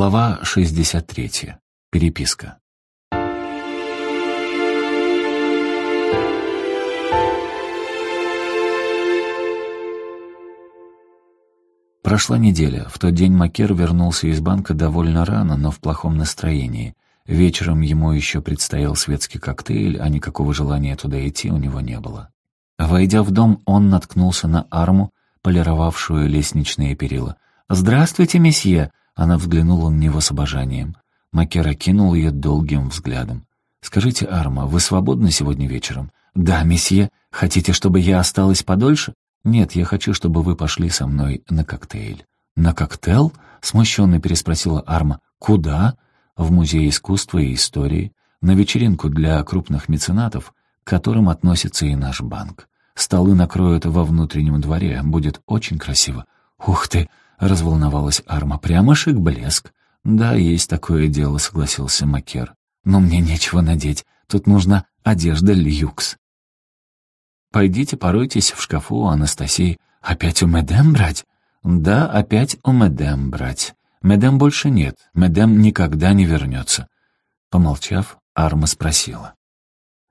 Глава 63. Переписка. Прошла неделя. В тот день Макер вернулся из банка довольно рано, но в плохом настроении. Вечером ему еще предстоял светский коктейль, а никакого желания туда идти у него не было. Войдя в дом, он наткнулся на арму, полировавшую лестничные перила. «Здравствуйте, месье!» Она взглянула на него с обожанием. Макер окинул ее долгим взглядом. «Скажите, Арма, вы свободны сегодня вечером?» «Да, месье. Хотите, чтобы я осталась подольше?» «Нет, я хочу, чтобы вы пошли со мной на коктейль». «На коктейль?» — смущенно переспросила Арма. «Куда?» «В Музей искусства и истории. На вечеринку для крупных меценатов, к которым относится и наш банк. Столы накроют во внутреннем дворе. Будет очень красиво». «Ух ты!» Разволновалась Арма. «Прямо шик-блеск». «Да, есть такое дело», — согласился Макер. «Но мне нечего надеть. Тут нужна одежда люкс». «Пойдите поройтесь в шкафу у Анастасии. Опять у Медем брать?» «Да, опять у Медем брать. Медем больше нет. Медем никогда не вернется». Помолчав, Арма спросила.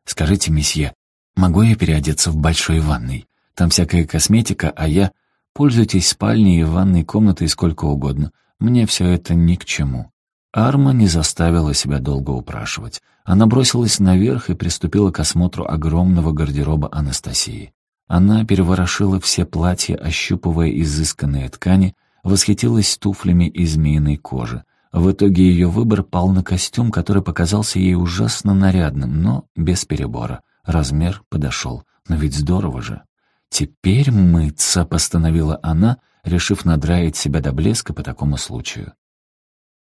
«Скажите, месье, могу я переодеться в большой ванной? Там всякая косметика, а я Пользуйтесь спальней и ванной комнатой сколько угодно. Мне все это ни к чему». Арма не заставила себя долго упрашивать. Она бросилась наверх и приступила к осмотру огромного гардероба Анастасии. Она переворошила все платья, ощупывая изысканные ткани, восхитилась туфлями из змеиной кожи. В итоге ее выбор пал на костюм, который показался ей ужасно нарядным, но без перебора. Размер подошел. Но ведь здорово же. «Теперь мыться», — постановила она, решив надраить себя до блеска по такому случаю.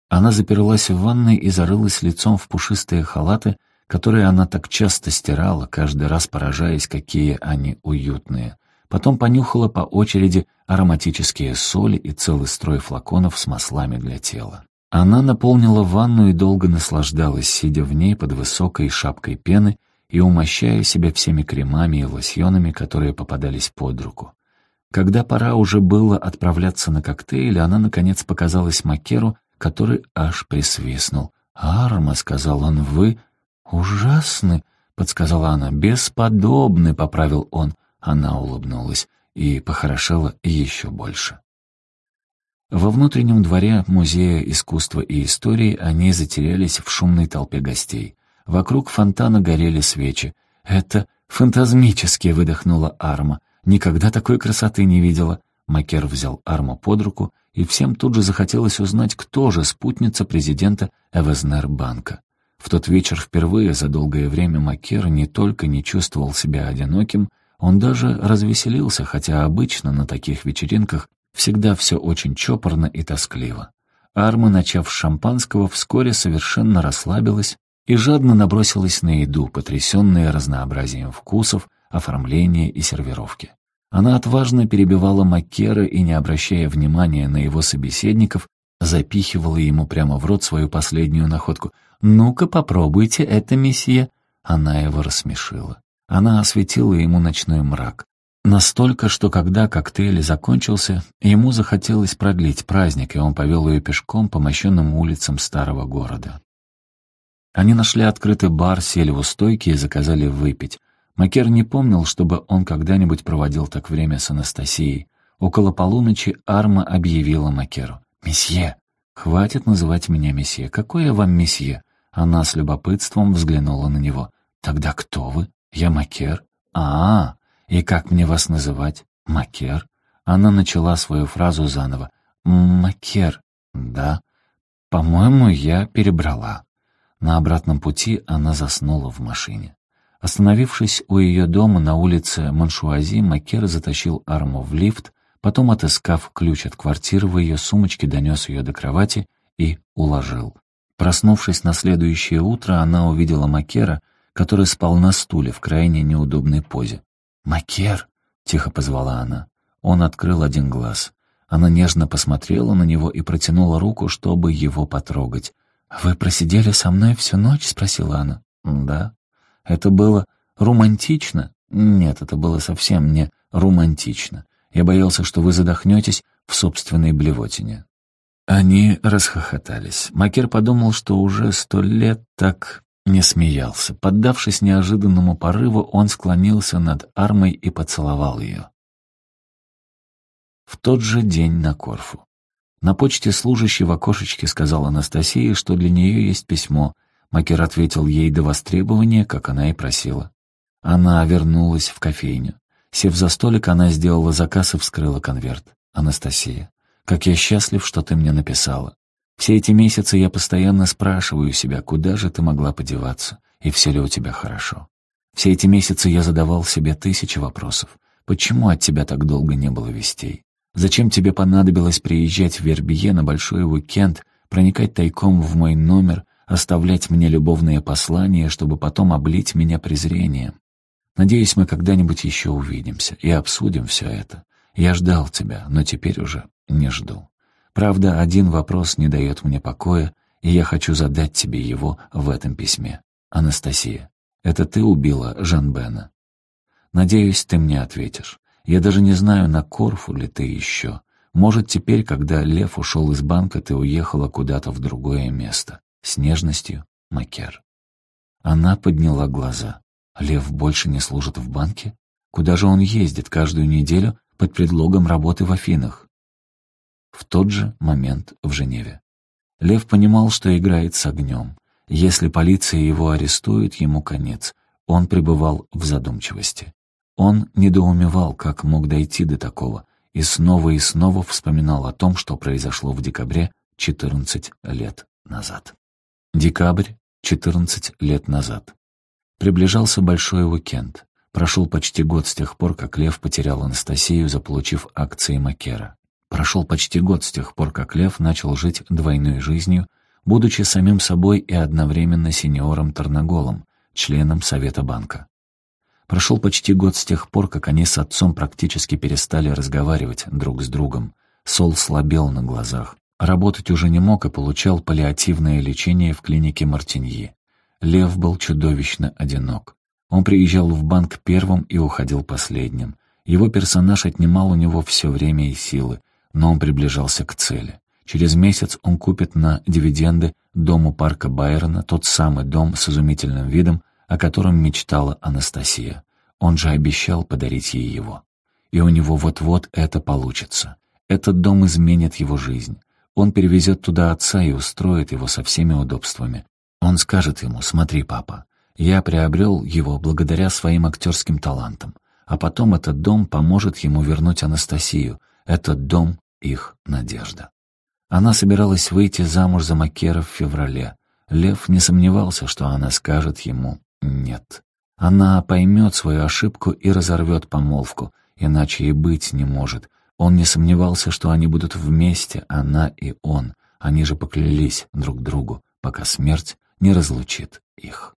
Она заперлась в ванной и зарылась лицом в пушистые халаты, которые она так часто стирала, каждый раз поражаясь, какие они уютные. Потом понюхала по очереди ароматические соли и целый строй флаконов с маслами для тела. Она наполнила ванну и долго наслаждалась, сидя в ней под высокой шапкой пены и умощая себя всеми кремами и лосьонами, которые попадались под руку. Когда пора уже было отправляться на коктейль, она, наконец, показалась Макеру, который аж присвистнул. «Арма», — сказал он, — «вы ужасны», — подсказала она. «Бесподобны», — поправил он. Она улыбнулась и похорошела еще больше. Во внутреннем дворе Музея искусства и истории они затерялись в шумной толпе гостей. Вокруг фонтана горели свечи. «Это фантазмически!» — выдохнула Арма. «Никогда такой красоты не видела». Макер взял Арму под руку, и всем тут же захотелось узнать, кто же спутница президента Эвезнер-банка. В тот вечер впервые за долгое время Макер не только не чувствовал себя одиноким, он даже развеселился, хотя обычно на таких вечеринках всегда все очень чопорно и тоскливо. Арма, начав с шампанского, вскоре совершенно расслабилась и жадно набросилась на еду, потрясенная разнообразием вкусов, оформления и сервировки. Она отважно перебивала Маккера и, не обращая внимания на его собеседников, запихивала ему прямо в рот свою последнюю находку. «Ну-ка, попробуйте это, месье!» Она его рассмешила. Она осветила ему ночной мрак. Настолько, что когда коктейль закончился, ему захотелось продлить праздник, и он повел ее пешком по мощенным улицам старого города. Они нашли открытый бар, сели у стойки и заказали выпить. Макер не помнил, чтобы он когда-нибудь проводил так время с Анастасией. Около полуночи Арма объявила Макеру. «Месье!» «Хватит называть меня месье. Какой я вам месье?» Она с любопытством взглянула на него. «Тогда кто вы?» «Я Макер». «А, -а и как мне вас называть?» «Макер». Она начала свою фразу заново. «Макер». «Да». «По-моему, я перебрала». На обратном пути она заснула в машине. Остановившись у ее дома на улице Маншуази, Макер затащил Арму в лифт, потом, отыскав ключ от квартиры в ее сумочке, донес ее до кровати и уложил. Проснувшись на следующее утро, она увидела Макера, который спал на стуле в крайне неудобной позе. «Макер!» — тихо позвала она. Он открыл один глаз. Она нежно посмотрела на него и протянула руку, чтобы его потрогать. «Вы просидели со мной всю ночь?» — спросила она. «Да». «Это было романтично?» «Нет, это было совсем не романтично. Я боялся, что вы задохнетесь в собственной блевотине». Они расхохотались. Макер подумал, что уже сто лет так не смеялся. Поддавшись неожиданному порыву, он склонился над армой и поцеловал ее. В тот же день на Корфу. На почте служащий в окошечке сказал Анастасии, что для нее есть письмо. Макер ответил ей до востребования, как она и просила. Она вернулась в кофейню. Сев за столик, она сделала заказ и вскрыла конверт. «Анастасия, как я счастлив, что ты мне написала. Все эти месяцы я постоянно спрашиваю себя, куда же ты могла подеваться, и все ли у тебя хорошо. Все эти месяцы я задавал себе тысячи вопросов. Почему от тебя так долго не было вестей? Зачем тебе понадобилось приезжать в Вербие на большой уикенд, проникать тайком в мой номер, оставлять мне любовные послания, чтобы потом облить меня презрением? Надеюсь, мы когда-нибудь еще увидимся и обсудим все это. Я ждал тебя, но теперь уже не жду. Правда, один вопрос не дает мне покоя, и я хочу задать тебе его в этом письме. Анастасия, это ты убила Жан Бена? Надеюсь, ты мне ответишь. Я даже не знаю, на Корфу ли ты еще. Может, теперь, когда Лев ушел из банка, ты уехала куда-то в другое место. С нежностью, Макер. Она подняла глаза. Лев больше не служит в банке? Куда же он ездит каждую неделю под предлогом работы в Афинах? В тот же момент в Женеве. Лев понимал, что играет с огнем. Если полиция его арестует, ему конец. Он пребывал в задумчивости. Он недоумевал, как мог дойти до такого, и снова и снова вспоминал о том, что произошло в декабре 14 лет назад. Декабрь 14 лет назад. Приближался большой уикенд. Прошел почти год с тех пор, как Лев потерял Анастасию, заполучив акции Макера. Прошел почти год с тех пор, как Лев начал жить двойной жизнью, будучи самим собой и одновременно сеньором Тарнаголом, членом Совета банка. Прошел почти год с тех пор, как они с отцом практически перестали разговаривать друг с другом. Сол слабел на глазах. Работать уже не мог и получал паллиативное лечение в клинике Мартиньи. Лев был чудовищно одинок. Он приезжал в банк первым и уходил последним. Его персонаж отнимал у него все время и силы, но он приближался к цели. Через месяц он купит на дивиденды дом у парка Байрона, тот самый дом с изумительным видом, о котором мечтала Анастасия. Он же обещал подарить ей его. И у него вот-вот это получится. Этот дом изменит его жизнь. Он перевезет туда отца и устроит его со всеми удобствами. Он скажет ему, смотри, папа, я приобрел его благодаря своим актерским талантам. А потом этот дом поможет ему вернуть Анастасию. Этот дом — их надежда. Она собиралась выйти замуж за Макера в феврале. Лев не сомневался, что она скажет ему нет. Она поймет свою ошибку и разорвет помолвку, иначе и быть не может. Он не сомневался, что они будут вместе, она и он. Они же поклялись друг другу, пока смерть не разлучит их.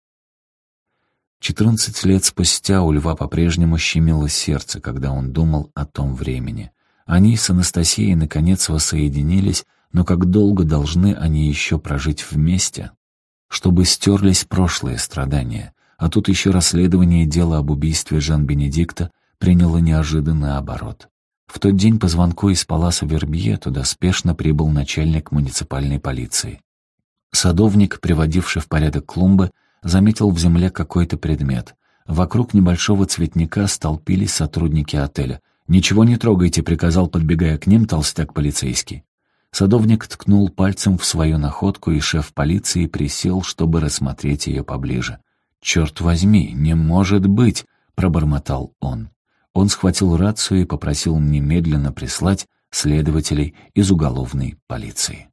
Четырнадцать лет спустя у Льва по-прежнему щемило сердце, когда он думал о том времени. Они с Анастасией наконец воссоединились, но как долго должны они еще прожить вместе? Чтобы стерлись прошлые страдания, а тут еще расследование дела об убийстве Жан-Бенедикта приняло неожиданный оборот. В тот день по звонку из Паласа Вербье туда спешно прибыл начальник муниципальной полиции. Садовник, приводивший в порядок клумбы, заметил в земле какой-то предмет. Вокруг небольшого цветника столпились сотрудники отеля. «Ничего не трогайте», — приказал, подбегая к ним, толстяк полицейский. Садовник ткнул пальцем в свою находку, и шеф полиции присел, чтобы рассмотреть ее поближе. «Черт возьми, не может быть!» — пробормотал он. Он схватил рацию и попросил немедленно прислать следователей из уголовной полиции.